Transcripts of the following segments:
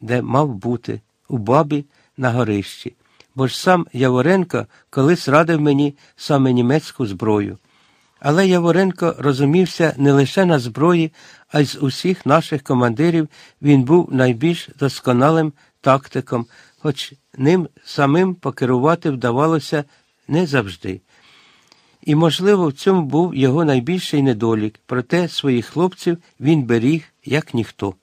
де мав бути, у бабі на горищі. Бо ж сам Яворенко колись радив мені саме німецьку зброю. Але Яворенко розумівся не лише на зброї, а й з усіх наших командирів він був найбільш досконалим тактиком, хоч ним самим покерувати вдавалося не завжди. І, можливо, в цьому був його найбільший недолік, проте своїх хлопців він беріг, як ніхто.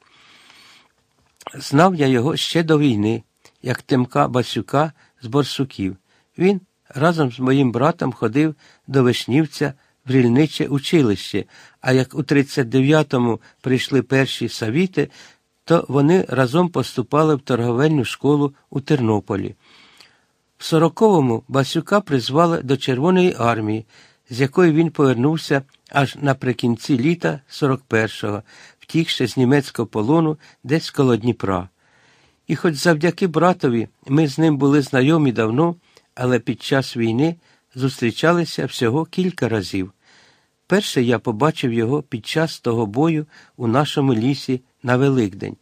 Знав я його ще до війни, як Тимка Басюка з Борсуків. Він разом з моїм братом ходив до Вишнівця в рільниче училище, а як у 39-му прийшли перші савіти, то вони разом поступали в торговельну школу у Тернополі. В 40-му Басюка призвали до Червоної армії, з якої він повернувся аж наприкінці літа 41-го, втікши з німецького полону десь коло Дніпра. І хоч завдяки братові ми з ним були знайомі давно, але під час війни зустрічалися всього кілька разів. Перше я побачив його під час того бою у нашому лісі на Великдень.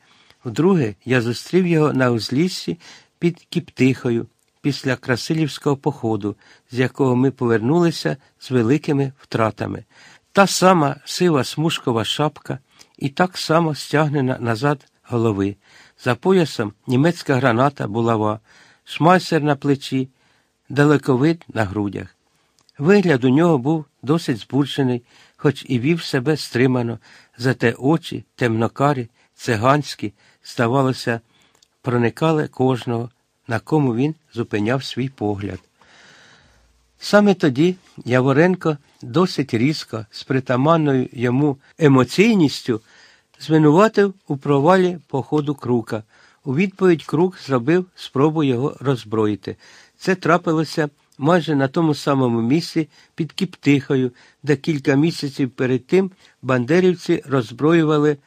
Вдруге, я зустрів його на узліссі під Кіптихою після Красилівського походу, з якого ми повернулися з великими втратами. Та сама сива смужкова шапка і так само стягнена назад голови. За поясом німецька граната булава, шмайсер на плечі, далековид на грудях. Вигляд у нього був досить збуджений, хоч і вів себе стримано, зате очі, темнокарі, циганські, здавалося, проникали кожного, на кому він зупиняв свій погляд. Саме тоді Яворенко досить різко, з притаманною йому емоційністю, звинуватив у провалі походу крука. У відповідь Крук зробив спробу його роззброїти. Це трапилося майже на тому самому місці під Кіптихою, де кілька місяців перед тим бандерівці роззброювали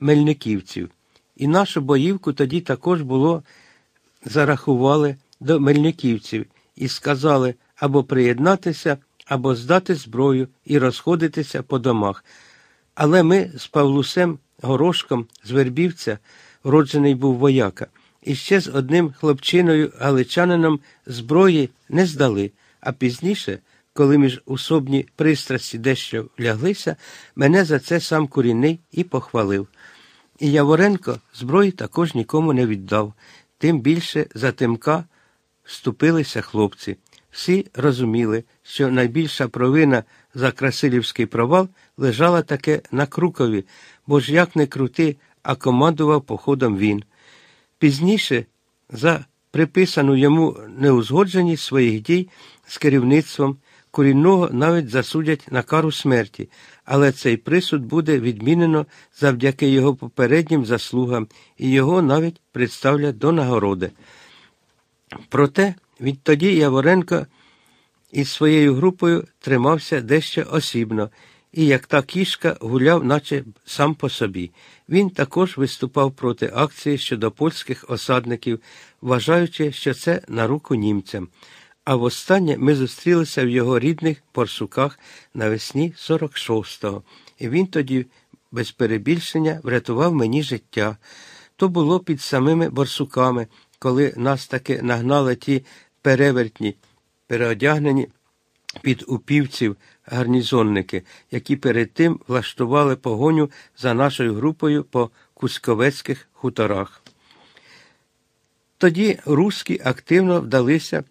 мельниківців. І нашу боївку тоді також було зарахували до мельниківців і сказали або приєднатися, або здати зброю і розходитися по домах. Але ми з Павлусем Горошком з Вербівця, вроджений був вояка, і ще з одним хлопчиною галичанином зброї не здали, а пізніше, коли між усобні пристрасті дещо вляглися, мене за це сам курінний і похвалив. І Яворенко зброї також нікому не віддав, тим більше за тимка вступилися хлопці. Всі розуміли, що найбільша провина за Красилівський провал лежала таке на Крукові, бо ж як не крути, а командував походом він. Пізніше, за приписану йому неузгодженість своїх дій з керівництвом, корінного навіть засудять на кару смерті, але цей присуд буде відмінено завдяки його попереднім заслугам і його навіть представлять до нагороди. Проте відтоді Яворенко із своєю групою тримався дещо осібно і, як та кішка, гуляв, наче сам по собі. Він також виступав проти акції щодо польських осадників, вважаючи, що це на руку німцям. А востаннє ми зустрілися в його рідних Порсуках навесні 46-го, і він тоді, без перебільшення, врятував мені життя. То було під самими борсуками, коли нас таки нагнали ті перевертні, переодягнені під упівців гарнізонники, які перед тим влаштували погоню за нашою групою по Кусковецьких хуторах. Тоді руски активно вдалися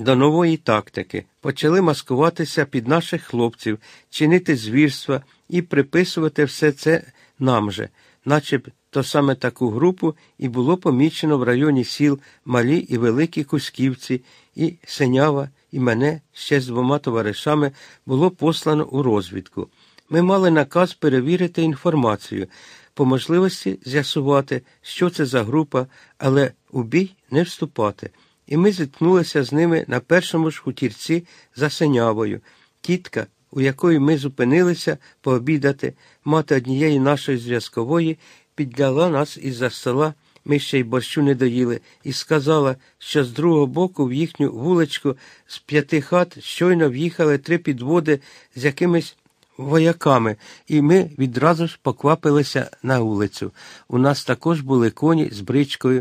до нової тактики, почали маскуватися під наших хлопців, чинити звірства і приписувати все це нам же, наче б то саме таку групу і було помічено в районі сіл Малі і Великі Кусківці, і Сенява, і мене ще з двома товаришами було послано у розвідку. Ми мали наказ перевірити інформацію, по можливості з'ясувати, що це за група, але у бій не вступати. І ми зіткнулися з ними на першому ж хутірці за Сенявою. Тітка, у якої ми зупинилися пообідати, мати однієї нашої зв'язкової, підняла нас із за стола, ми ще й борщу не доїли, і сказала, що з другого боку в їхню вуличку з п'яти хат щойно в'їхали три підводи з якимись вояками, і ми відразу ж поквапилися на вулицю. У нас також були коні з бричкою,